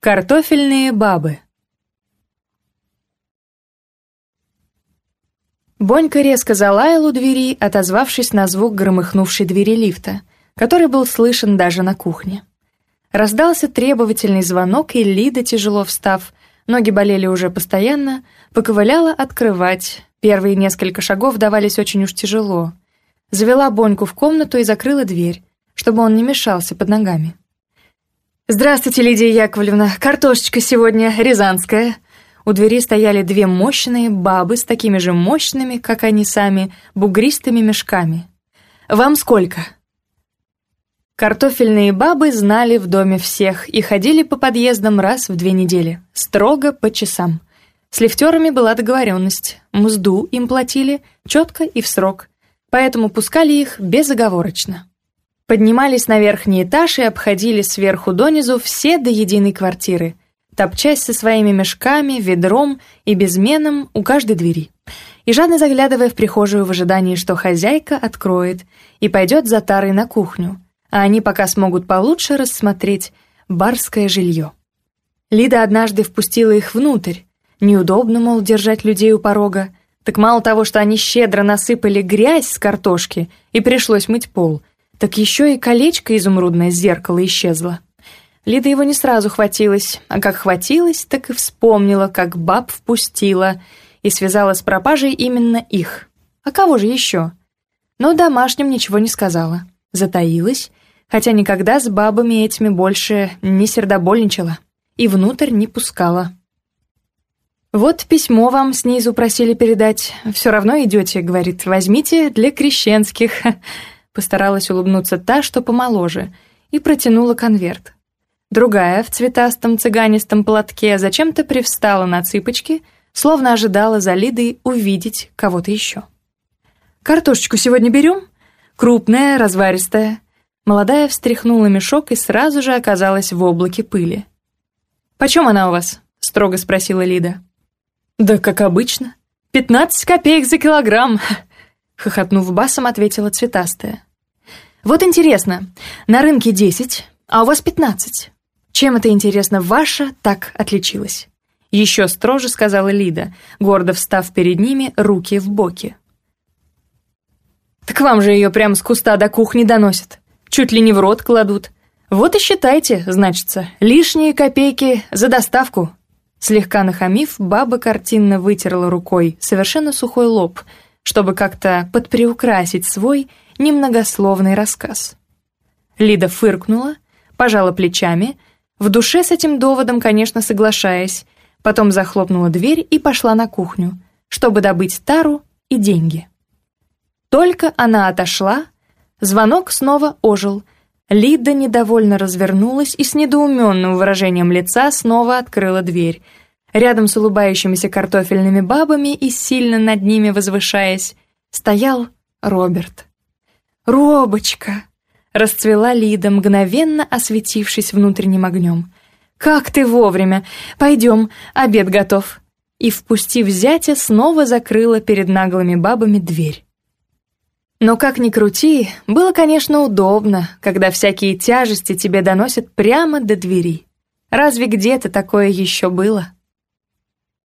Картофельные бабы. Бонька резко залаял у двери, отозвавшись на звук громыхнувшей двери лифта, который был слышен даже на кухне. Раздался требовательный звонок, и Лида, тяжело встав, ноги болели уже постоянно, поковыляла открывать. Первые несколько шагов давались очень уж тяжело. Завела Боньку в комнату и закрыла дверь, чтобы он не мешался под ногами. «Здравствуйте, Лидия Яковлевна. Картошечка сегодня рязанская». У двери стояли две мощные бабы с такими же мощными, как они сами, бугристыми мешками. «Вам сколько?» Картофельные бабы знали в доме всех и ходили по подъездам раз в две недели, строго по часам. С лифтерами была договоренность, мзду им платили четко и в срок, поэтому пускали их безоговорочно. Поднимались на верхний этаж и обходили сверху донизу все до единой квартиры, топчась со своими мешками, ведром и безменом у каждой двери. И жадно заглядывая в прихожую в ожидании, что хозяйка откроет и пойдет за тарой на кухню, а они пока смогут получше рассмотреть барское жилье. Лида однажды впустила их внутрь. Неудобно, мол, держать людей у порога. Так мало того, что они щедро насыпали грязь с картошки и пришлось мыть пол — так еще и колечко изумрудное с зеркала исчезло. Лида его не сразу хватилась, а как хватилась, так и вспомнила, как баб впустила, и связала с пропажей именно их. А кого же еще? Но домашним ничего не сказала. Затаилась, хотя никогда с бабами этими больше не сердобольничала и внутрь не пускала. «Вот письмо вам снизу просили передать. Все равно идете, — говорит, — возьмите для крещенских». постаралась улыбнуться та, что помоложе, и протянула конверт. Другая, в цветастом цыганистом платке, зачем-то привстала на цыпочки, словно ожидала за Лидой увидеть кого-то еще. «Картошечку сегодня берем? Крупная, разваристая». Молодая встряхнула мешок и сразу же оказалась в облаке пыли. «Почем она у вас?» — строго спросила Лида. «Да как обычно. Пятнадцать копеек за килограмм!» — хохотнув басом, ответила цветастая. Вот интересно, на рынке 10, а у вас 15. Чем это, интересно, ваша так отличилась? Еще строже сказала Лида, гордо встав перед ними, руки в боки. Так вам же ее прямо с куста до кухни доносят. Чуть ли не в рот кладут. Вот и считайте, значится, лишние копейки за доставку. Слегка нахамив, баба картинно вытерла рукой совершенно сухой лоб — чтобы как-то подприукрасить свой немногословный рассказ. Лида фыркнула, пожала плечами, в душе с этим доводом, конечно, соглашаясь, потом захлопнула дверь и пошла на кухню, чтобы добыть тару и деньги. Только она отошла, звонок снова ожил. Лида недовольно развернулась и с недоуменным выражением лица снова открыла дверь — Рядом с улыбающимися картофельными бабами и сильно над ними возвышаясь, стоял Роберт. «Робочка!» — расцвела Лида, мгновенно осветившись внутренним огнем. «Как ты вовремя! Пойдем, обед готов!» И, впустив зятя, снова закрыла перед наглыми бабами дверь. Но как ни крути, было, конечно, удобно, когда всякие тяжести тебе доносят прямо до двери. Разве где-то такое еще было?